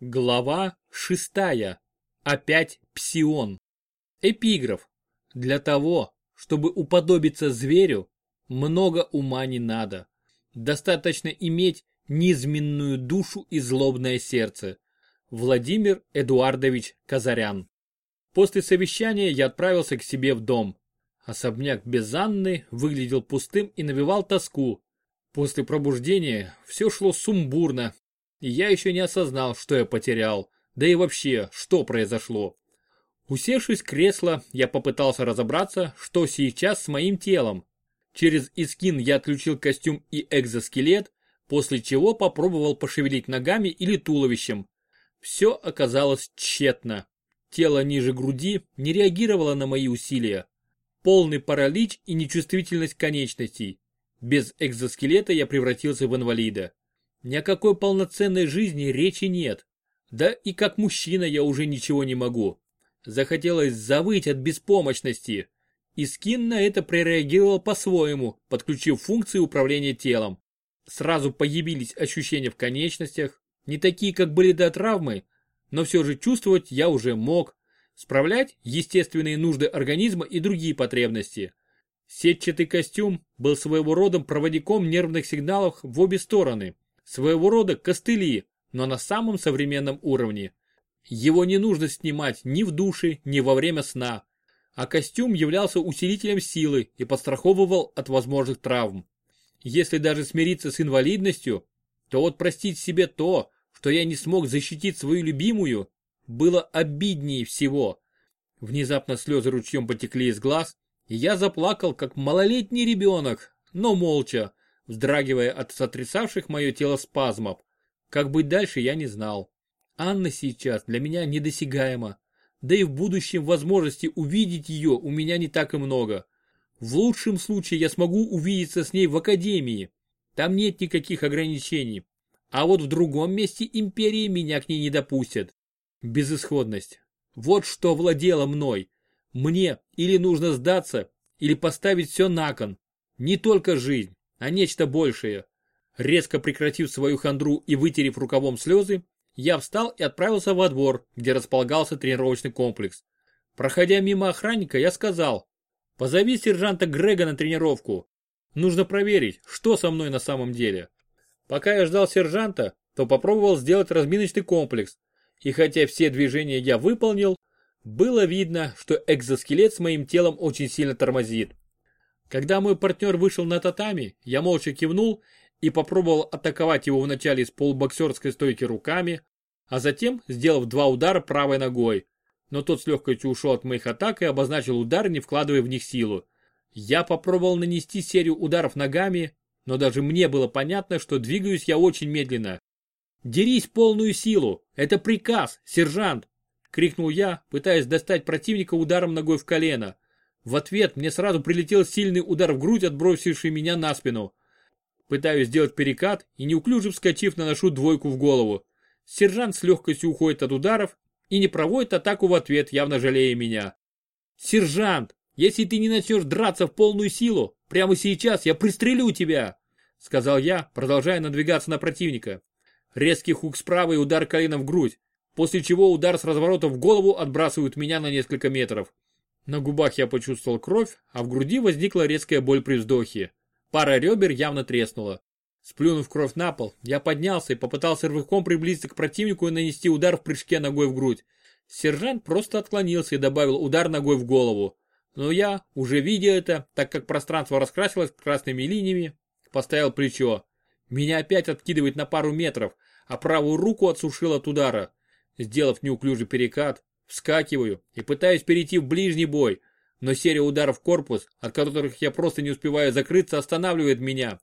Глава шестая. Опять псион. Эпиграф. Для того, чтобы уподобиться зверю, много ума не надо. Достаточно иметь низменную душу и злобное сердце. Владимир Эдуардович Казарян. После совещания я отправился к себе в дом. Особняк без Анны выглядел пустым и навевал тоску. После пробуждения все шло сумбурно я еще не осознал, что я потерял, да и вообще, что произошло. Усевшись в кресло, я попытался разобраться, что сейчас с моим телом. Через Искин я отключил костюм и экзоскелет, после чего попробовал пошевелить ногами или туловищем. Все оказалось тщетно. Тело ниже груди не реагировало на мои усилия. Полный паралич и нечувствительность конечностей. Без экзоскелета я превратился в инвалида. Ни о какой полноценной жизни речи нет. Да и как мужчина я уже ничего не могу. Захотелось завыть от беспомощности. И скин на это прореагировал по-своему, подключив функции управления телом. Сразу появились ощущения в конечностях, не такие, как были до травмы, но все же чувствовать я уже мог. Справлять естественные нужды организма и другие потребности. Сетчатый костюм был своего рода проводником нервных сигналов в обе стороны. Своего рода костыли, но на самом современном уровне. Его не нужно снимать ни в душе, ни во время сна. А костюм являлся усилителем силы и подстраховывал от возможных травм. Если даже смириться с инвалидностью, то вот простить себе то, что я не смог защитить свою любимую, было обиднее всего. Внезапно слезы ручьем потекли из глаз, и я заплакал, как малолетний ребенок, но молча, вздрагивая от сотрясавших мое тело спазмов. Как быть дальше, я не знал. Анна сейчас для меня недосягаема. Да и в будущем возможности увидеть ее у меня не так и много. В лучшем случае я смогу увидеться с ней в академии. Там нет никаких ограничений. А вот в другом месте империи меня к ней не допустят. Безысходность. Вот что владело мной. Мне или нужно сдаться, или поставить все на кон. Не только жизнь а нечто большее. Резко прекратив свою хандру и вытерев рукавом слезы, я встал и отправился во двор, где располагался тренировочный комплекс. Проходя мимо охранника, я сказал, позови сержанта Грега на тренировку. Нужно проверить, что со мной на самом деле. Пока я ждал сержанта, то попробовал сделать разминочный комплекс. И хотя все движения я выполнил, было видно, что экзоскелет с моим телом очень сильно тормозит. Когда мой партнер вышел на татами, я молча кивнул и попробовал атаковать его вначале с полубоксерской стойки руками, а затем сделав два удара правой ногой. Но тот с легкостью ушел от моих атак и обозначил удар, не вкладывая в них силу. Я попробовал нанести серию ударов ногами, но даже мне было понятно, что двигаюсь я очень медленно. «Дерись полную силу! Это приказ, сержант!» — крикнул я, пытаясь достать противника ударом ногой в колено. В ответ мне сразу прилетел сильный удар в грудь, отбросивший меня на спину. Пытаюсь сделать перекат и неуклюже вскочив наношу двойку в голову. Сержант с легкостью уходит от ударов и не проводит атаку в ответ, явно жалея меня. «Сержант, если ты не начнешь драться в полную силу, прямо сейчас я пристрелю тебя!» Сказал я, продолжая надвигаться на противника. Резкий хук справа и удар коленом в грудь, после чего удар с разворота в голову отбрасывает меня на несколько метров. На губах я почувствовал кровь, а в груди возникла резкая боль при вздохе. Пара ребер явно треснула. Сплюнув кровь на пол, я поднялся и попытался рывком приблизиться к противнику и нанести удар в прыжке ногой в грудь. Сержант просто отклонился и добавил удар ногой в голову. Но я, уже видя это, так как пространство раскрасилось красными линиями, поставил плечо. Меня опять откидывает на пару метров, а правую руку отсушил от удара. Сделав неуклюжий перекат, Вскакиваю и пытаюсь перейти в ближний бой, но серия ударов в корпус, от которых я просто не успеваю закрыться, останавливает меня.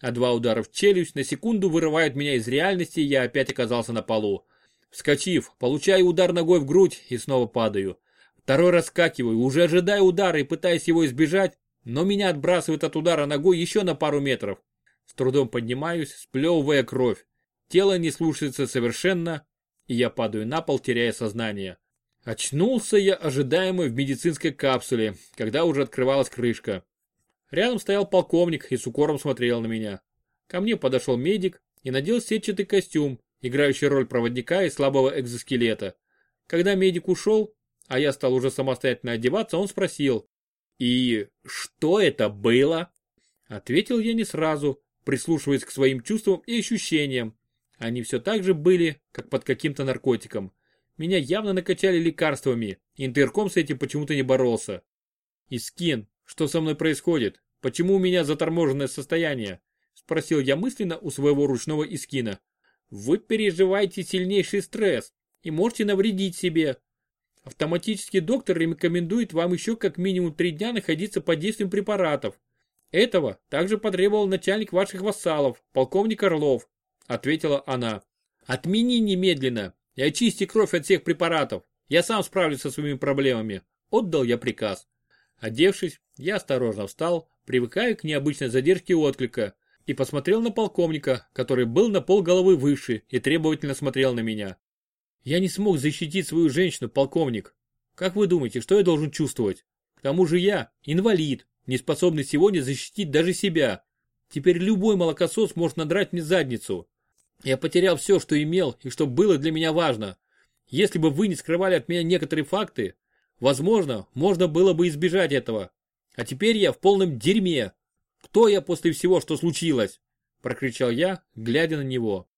А два удара в челюсть на секунду вырывают меня из реальности, и я опять оказался на полу. Вскочив, получаю удар ногой в грудь и снова падаю. Второй раз скакиваю, уже ожидая удара и пытаясь его избежать, но меня отбрасывает от удара ногой еще на пару метров. С трудом поднимаюсь, сплевывая кровь. Тело не слушается совершенно, и я падаю на пол, теряя сознание. Очнулся я ожидаемо в медицинской капсуле, когда уже открывалась крышка. Рядом стоял полковник и с укором смотрел на меня. Ко мне подошел медик и надел сетчатый костюм, играющий роль проводника и слабого экзоскелета. Когда медик ушел, а я стал уже самостоятельно одеваться, он спросил, «И что это было?» Ответил я не сразу, прислушиваясь к своим чувствам и ощущениям. Они все так же были, как под каким-то наркотиком. Меня явно накачали лекарствами, интерком с этим почему-то не боролся. «Искин, что со мной происходит? Почему у меня заторможенное состояние?» Спросил я мысленно у своего ручного Искина. «Вы переживаете сильнейший стресс и можете навредить себе. Автоматический доктор рекомендует вам еще как минимум три дня находиться под действием препаратов. Этого также потребовал начальник ваших вассалов, полковник Орлов, ответила она. Отмени немедленно и очисти кровь от всех препаратов. Я сам справлюсь со своими проблемами. Отдал я приказ. Одевшись, я осторожно встал, привыкая к необычной задержке отклика, и посмотрел на полковника, который был на пол головы выше и требовательно смотрел на меня. Я не смог защитить свою женщину, полковник. Как вы думаете, что я должен чувствовать? К тому же я инвалид, не способный сегодня защитить даже себя. Теперь любой молокосос может надрать мне задницу. Я потерял все, что имел и что было для меня важно. Если бы вы не скрывали от меня некоторые факты, возможно, можно было бы избежать этого. А теперь я в полном дерьме. Кто я после всего, что случилось? Прокричал я, глядя на него.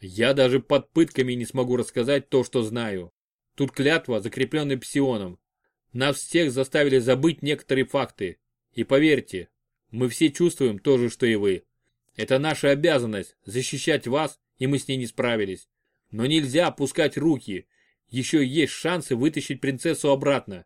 Я даже под пытками не смогу рассказать то, что знаю. Тут клятва, закрепленная псионом. Нас всех заставили забыть некоторые факты. И поверьте, мы все чувствуем то же, что и вы. Это наша обязанность защищать вас, и мы с ней не справились. Но нельзя опускать руки. Еще есть шансы вытащить принцессу обратно.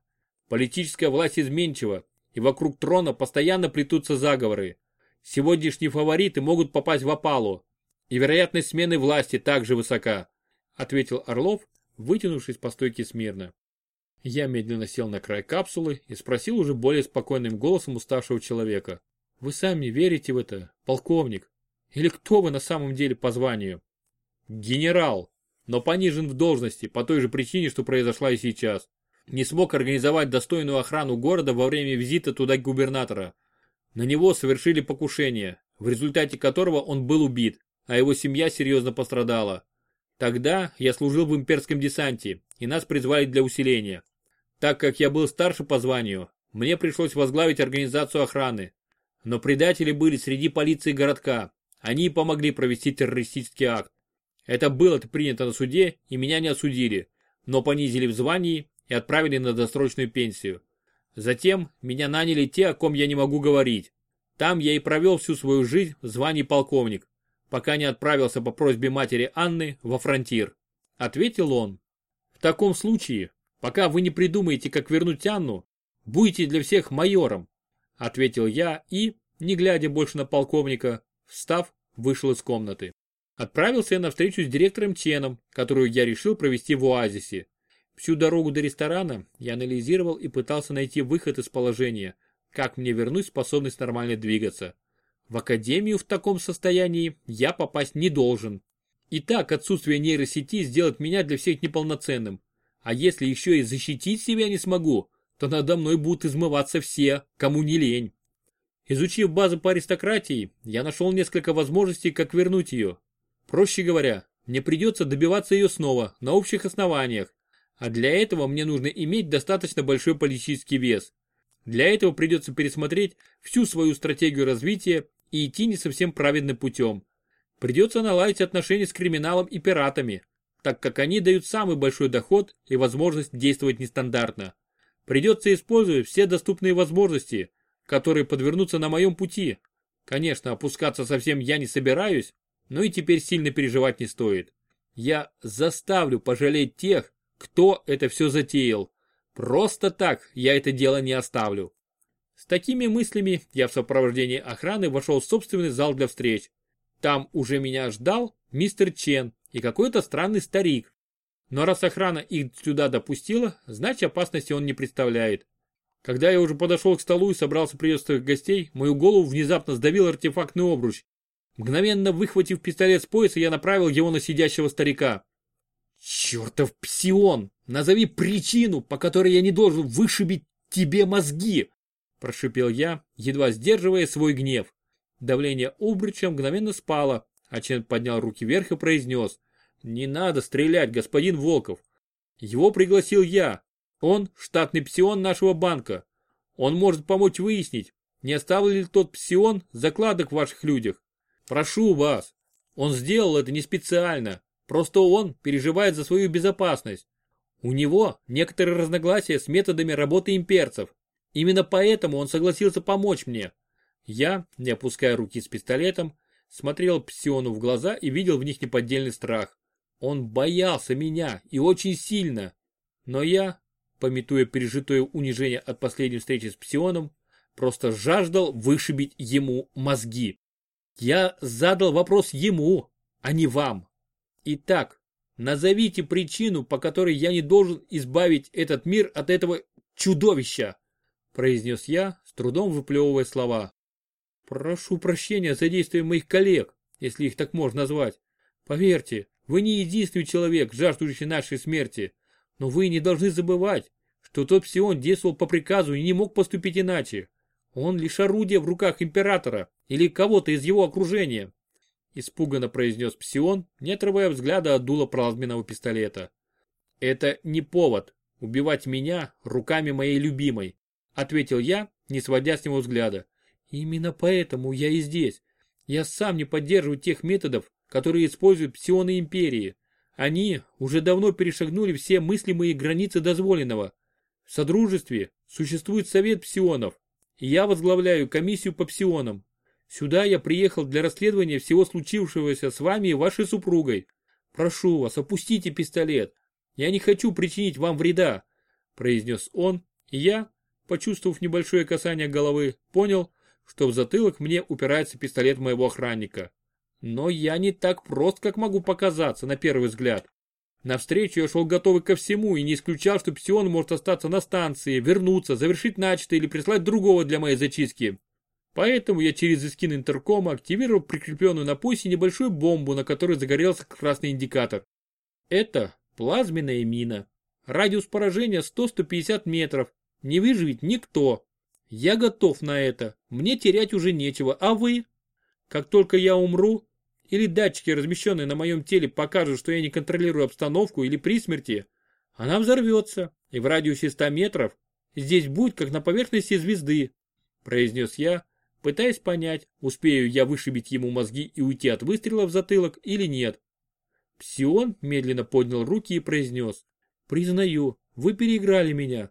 Политическая власть изменчива, и вокруг трона постоянно плетутся заговоры. Сегодняшние фавориты могут попасть в опалу, и вероятность смены власти также высока», ответил Орлов, вытянувшись по стойке смирно. Я медленно сел на край капсулы и спросил уже более спокойным голосом уставшего человека. «Вы сами верите в это, полковник? Или кто вы на самом деле по званию?» «Генерал, но понижен в должности по той же причине, что произошла и сейчас. Не смог организовать достойную охрану города во время визита туда губернатора. На него совершили покушение, в результате которого он был убит а его семья серьезно пострадала. Тогда я служил в имперском десанте, и нас призвали для усиления. Так как я был старше по званию, мне пришлось возглавить организацию охраны. Но предатели были среди полиции городка. Они помогли провести террористический акт. Это было принято на суде, и меня не осудили, но понизили в звании и отправили на досрочную пенсию. Затем меня наняли те, о ком я не могу говорить. Там я и провел всю свою жизнь в звании полковник пока не отправился по просьбе матери Анны во фронтир. Ответил он. В таком случае, пока вы не придумаете, как вернуть Анну, будете для всех майором. Ответил я и, не глядя больше на полковника, встав, вышел из комнаты. Отправился я на встречу с директором Ченом, которую я решил провести в оазисе. Всю дорогу до ресторана я анализировал и пытался найти выход из положения, как мне вернуть способность нормально двигаться. В академию в таком состоянии я попасть не должен. И так отсутствие нейросети сделает меня для всех неполноценным. А если еще и защитить себя не смогу, то надо мной будут измываться все, кому не лень. Изучив базу по аристократии, я нашел несколько возможностей, как вернуть ее. Проще говоря, мне придется добиваться ее снова, на общих основаниях. А для этого мне нужно иметь достаточно большой политический вес. Для этого придется пересмотреть всю свою стратегию развития и идти не совсем праведным путем. Придется наладить отношения с криминалом и пиратами, так как они дают самый большой доход и возможность действовать нестандартно. Придется использовать все доступные возможности, которые подвернутся на моем пути. Конечно, опускаться совсем я не собираюсь, но и теперь сильно переживать не стоит. Я заставлю пожалеть тех, кто это все затеял. Просто так я это дело не оставлю. С такими мыслями я в сопровождении охраны вошел в собственный зал для встреч. Там уже меня ждал мистер Чен и какой-то странный старик. Но раз охрана их сюда допустила, значит опасности он не представляет. Когда я уже подошел к столу и собрался приветствовать гостей, мою голову внезапно сдавил артефактный обруч. Мгновенно выхватив пистолет с пояса, я направил его на сидящего старика. «Чертов псион! Назови причину, по которой я не должен вышибить тебе мозги!» Прошипел я, едва сдерживая свой гнев. Давление обруча мгновенно спало, а Чен поднял руки вверх и произнес. Не надо стрелять, господин Волков. Его пригласил я. Он штатный псион нашего банка. Он может помочь выяснить, не оставил ли тот псион закладок в ваших людях. Прошу вас. Он сделал это не специально. Просто он переживает за свою безопасность. У него некоторые разногласия с методами работы имперцев. Именно поэтому он согласился помочь мне. Я, не опуская руки с пистолетом, смотрел Псиону в глаза и видел в них неподдельный страх. Он боялся меня и очень сильно. Но я, пометуя пережитое унижение от последней встречи с Псионом, просто жаждал вышибить ему мозги. Я задал вопрос ему, а не вам. Итак, назовите причину, по которой я не должен избавить этот мир от этого чудовища, произнес я, с трудом выплевывая слова. Прошу прощения за действия моих коллег, если их так можно назвать. Поверьте, вы не единственный человек, жаждущий нашей смерти. Но вы не должны забывать, что тот Псион действовал по приказу и не мог поступить иначе. Он лишь орудие в руках императора или кого-то из его окружения. Испуганно произнес Псион, не отрывая взгляда от дула плазменного пистолета. Это не повод убивать меня руками моей любимой, ответил я, не сводя с него взгляда. Именно поэтому я и здесь. Я сам не поддерживаю тех методов, которые используют псионы империи. Они уже давно перешагнули все мыслимые границы дозволенного. В Содружестве существует Совет псионов, и я возглавляю комиссию по псионам. Сюда я приехал для расследования всего случившегося с вами и вашей супругой. Прошу вас, опустите пистолет. Я не хочу причинить вам вреда, произнес он, и я, почувствовав небольшое касание головы, понял, что в затылок мне упирается пистолет моего охранника. Но я не так прост, как могу показаться на первый взгляд. Навстречу я шел готовый ко всему и не исключал, что Псион может остаться на станции, вернуться, завершить начатое или прислать другого для моей зачистки. Поэтому я через эскин интеркома активировал прикрепленную на поясе небольшую бомбу, на которой загорелся красный индикатор. Это плазменная мина. Радиус поражения 100-150 метров. Не выживет никто. Я готов на это. Мне терять уже нечего, а вы? Как только я умру, или датчики, размещенные на моем теле, покажут, что я не контролирую обстановку или при смерти, она взорвется, и в радиусе 100 метров здесь будет, как на поверхности звезды, произнес я, пытаясь понять, успею я вышибить ему мозги и уйти от выстрела в затылок или нет. Псион медленно поднял руки и произнес, признаю, вы переиграли меня,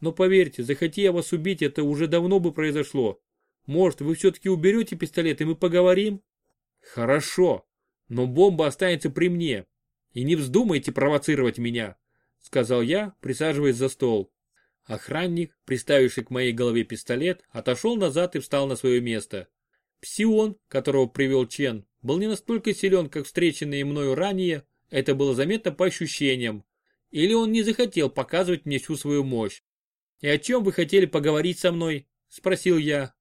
но поверьте, захоти я вас убить, это уже давно бы произошло. Может, вы все-таки уберете пистолет, и мы поговорим? Хорошо, но бомба останется при мне. И не вздумайте провоцировать меня, сказал я, присаживаясь за стол. Охранник, приставивший к моей голове пистолет, отошел назад и встал на свое место. Псион, которого привел Чен, был не настолько силен, как встреченные мною ранее, это было заметно по ощущениям. Или он не захотел показывать мне всю свою мощь. «И о чем вы хотели поговорить со мной?» – спросил я.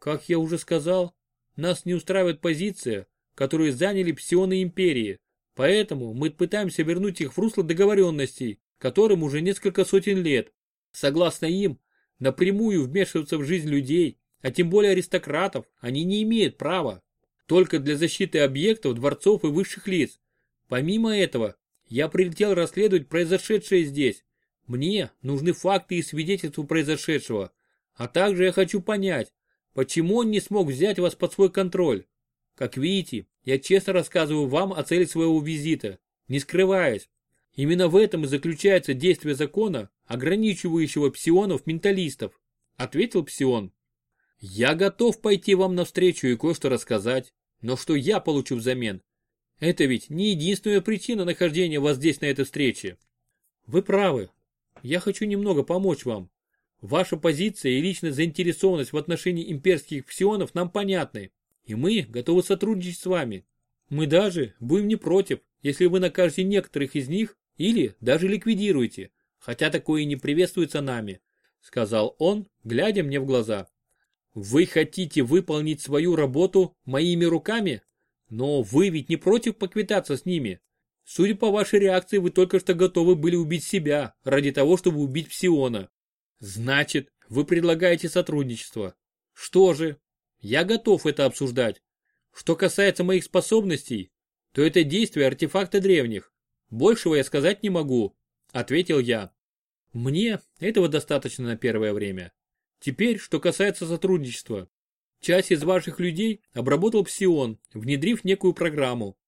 «Как я уже сказал, нас не устраивает позиция, которую заняли псионы империи, поэтому мы пытаемся вернуть их в русло договоренностей, которым уже несколько сотен лет. Согласно им, напрямую вмешиваться в жизнь людей, а тем более аристократов, они не имеют права. Только для защиты объектов, дворцов и высших лиц. Помимо этого, я прилетел расследовать произошедшее здесь, мне нужны факты и свидетельства произошедшего. А также я хочу понять, почему он не смог взять вас под свой контроль. Как видите, я честно рассказываю вам о цели своего визита, не скрываясь. Именно в этом и заключается действие закона, ограничивающего псионов-менталистов, ответил псион. Я готов пойти вам навстречу и кое-что рассказать, но что я получу взамен? Это ведь не единственная причина нахождения вас здесь на этой встрече. Вы правы, я хочу немного помочь вам. Ваша позиция и личная заинтересованность в отношении имперских псионов нам понятны, и мы готовы сотрудничать с вами. Мы даже будем не против, если вы накажете некоторых из них или даже ликвидируете, хотя такое и не приветствуется нами», сказал он, глядя мне в глаза. «Вы хотите выполнить свою работу моими руками? Но вы ведь не против поквитаться с ними?» Судя по вашей реакции, вы только что готовы были убить себя ради того, чтобы убить Псиона. Значит, вы предлагаете сотрудничество. Что же? Я готов это обсуждать. Что касается моих способностей, то это действие артефакта древних. Большего я сказать не могу, ответил я. Мне этого достаточно на первое время. Теперь, что касается сотрудничества. Часть из ваших людей обработал Псион, внедрив некую программу.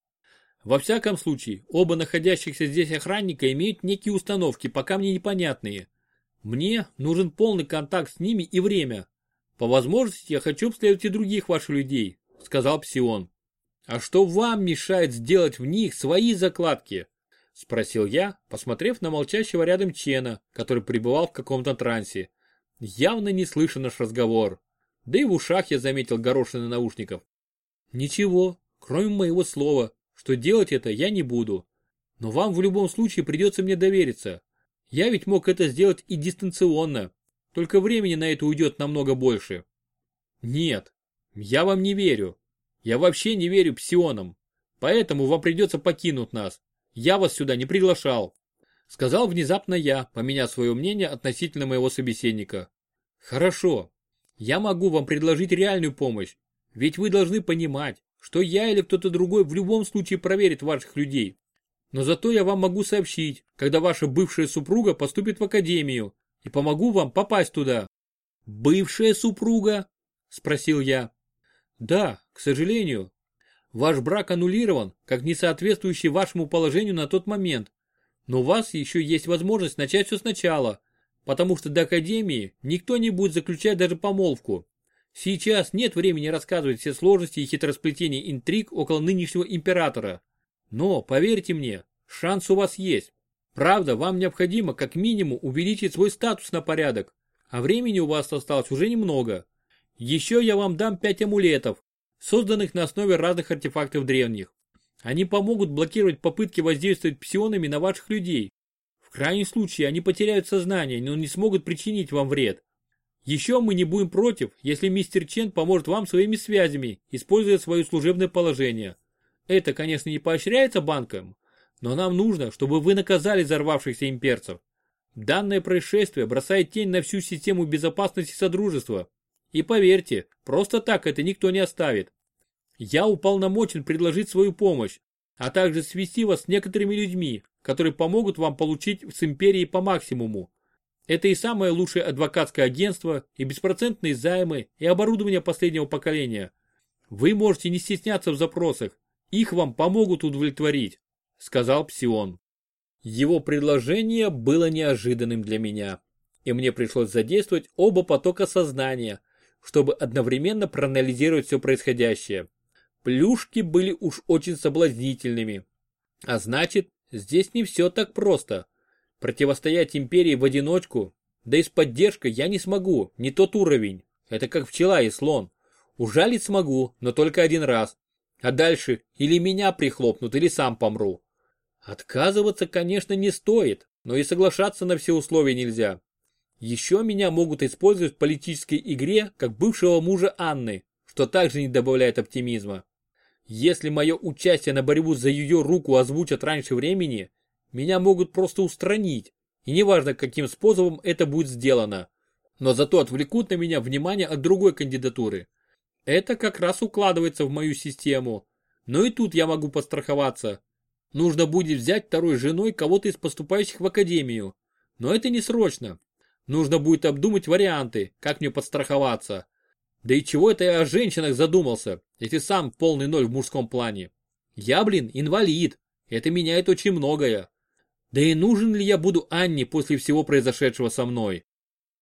Во всяком случае, оба находящихся здесь охранника имеют некие установки, пока мне непонятные. Мне нужен полный контакт с ними и время. По возможности я хочу обследовать и других ваших людей, сказал Псион. А что вам мешает сделать в них свои закладки? Спросил я, посмотрев на молчащего рядом Чена, который пребывал в каком-то трансе. Явно не слыша наш разговор. Да и в ушах я заметил горошины наушников. Ничего, кроме моего слова, что делать это я не буду. Но вам в любом случае придется мне довериться. Я ведь мог это сделать и дистанционно, только времени на это уйдет намного больше. Нет, я вам не верю. Я вообще не верю псионам. Поэтому вам придется покинуть нас. Я вас сюда не приглашал. Сказал внезапно я, поменяв свое мнение относительно моего собеседника. Хорошо. Я могу вам предложить реальную помощь. Ведь вы должны понимать, что я или кто-то другой в любом случае проверит ваших людей. Но зато я вам могу сообщить, когда ваша бывшая супруга поступит в академию, и помогу вам попасть туда. Бывшая супруга? Спросил я. Да, к сожалению. Ваш брак аннулирован, как не соответствующий вашему положению на тот момент. Но у вас еще есть возможность начать все сначала, потому что до академии никто не будет заключать даже помолвку. Сейчас нет времени рассказывать все сложности и хитросплетения интриг около нынешнего императора. Но, поверьте мне, шанс у вас есть. Правда, вам необходимо как минимум увеличить свой статус на порядок, а времени у вас осталось уже немного. Еще я вам дам 5 амулетов, созданных на основе разных артефактов древних. Они помогут блокировать попытки воздействовать псионами на ваших людей. В крайнем случае они потеряют сознание, но не смогут причинить вам вред. Еще мы не будем против, если мистер Чен поможет вам своими связями, используя свое служебное положение. Это, конечно, не поощряется банком, но нам нужно, чтобы вы наказали взорвавшихся имперцев. Данное происшествие бросает тень на всю систему безопасности Содружества. И поверьте, просто так это никто не оставит. Я уполномочен предложить свою помощь, а также свести вас с некоторыми людьми, которые помогут вам получить с империи по максимуму. Это и самое лучшее адвокатское агентство, и беспроцентные займы, и оборудование последнего поколения. Вы можете не стесняться в запросах, их вам помогут удовлетворить сказал Псион. Его предложение было неожиданным для меня, и мне пришлось задействовать оба потока сознания, чтобы одновременно проанализировать все происходящее. Плюшки были уж очень соблазнительными. А значит, здесь не все так просто. Противостоять империи в одиночку, да и с поддержкой я не смогу, не тот уровень. Это как пчела и слон. Ужалить смогу, но только один раз. А дальше или меня прихлопнут, или сам помру. Отказываться, конечно, не стоит, но и соглашаться на все условия нельзя. Еще меня могут использовать в политической игре как бывшего мужа Анны, что также не добавляет оптимизма. Если мое участие на борьбу за ее руку озвучат раньше времени, меня могут просто устранить, и неважно каким способом это будет сделано. Но зато отвлекут на меня внимание от другой кандидатуры. Это как раз укладывается в мою систему. Но и тут я могу подстраховаться. Нужно будет взять второй женой кого-то из поступающих в академию. Но это не срочно. Нужно будет обдумать варианты, как мне подстраховаться. Да и чего это я о женщинах задумался, если сам полный ноль в мужском плане. Я, блин, инвалид. Это меняет очень многое. Да и нужен ли я буду Анне после всего произошедшего со мной?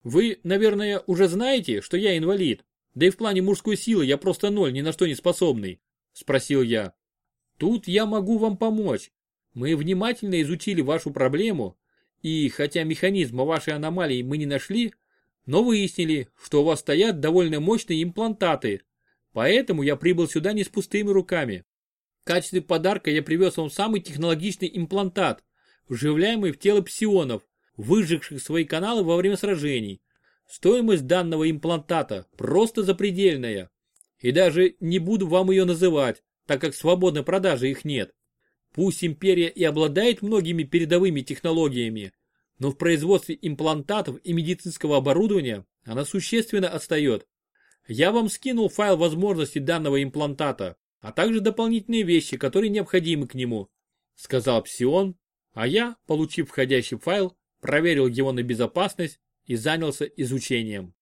Вы, наверное, уже знаете, что я инвалид. Да и в плане мужской силы я просто ноль, ни на что не способный. Спросил я. Тут я могу вам помочь. Мы внимательно изучили вашу проблему, и хотя механизма вашей аномалии мы не нашли, но выяснили, что у вас стоят довольно мощные имплантаты. Поэтому я прибыл сюда не с пустыми руками. В качестве подарка я привез вам самый технологичный имплантат, вживляемый в тело псионов, выжигших свои каналы во время сражений. Стоимость данного имплантата просто запредельная. И даже не буду вам ее называть, так как свободной продажи их нет. Пусть империя и обладает многими передовыми технологиями, но в производстве имплантатов и медицинского оборудования она существенно отстает. Я вам скинул файл возможностей данного имплантата, а также дополнительные вещи, которые необходимы к нему, сказал Псион, а я, получив входящий файл, проверил его на безопасность и занялся изучением.